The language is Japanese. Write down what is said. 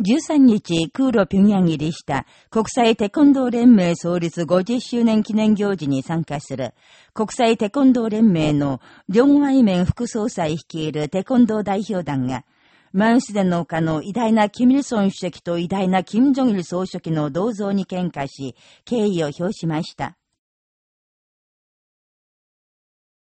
13日、空路平壌入りした国際テコンドー連盟創立50周年記念行事に参加する国際テコンドー連盟の両外面副総裁率いるテコンドー代表団が、マンスデンの丘の偉大なキム・イルソン主席と偉大なキム・ジョギル総書記の銅像に喧嘩し、敬意を表しました。